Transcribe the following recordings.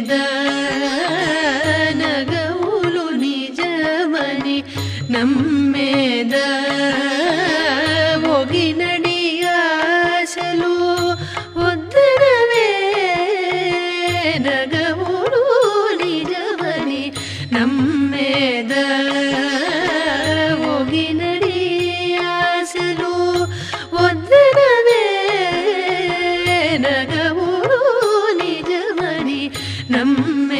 ನಮ್ಮೆದ ನಗೌಲು ನಮ್ಮೆದ ಹೋಗಿ ನಡಿಯಾಸಲು ಒದ್ದರವೇ ನಗೌಲು ನಮ್ಮೆದ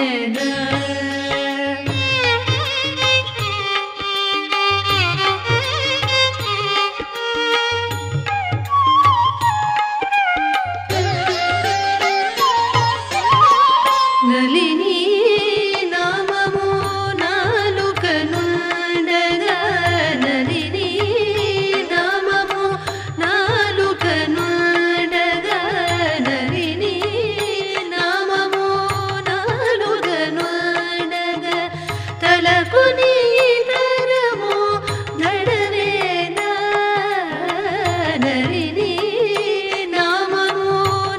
Amen.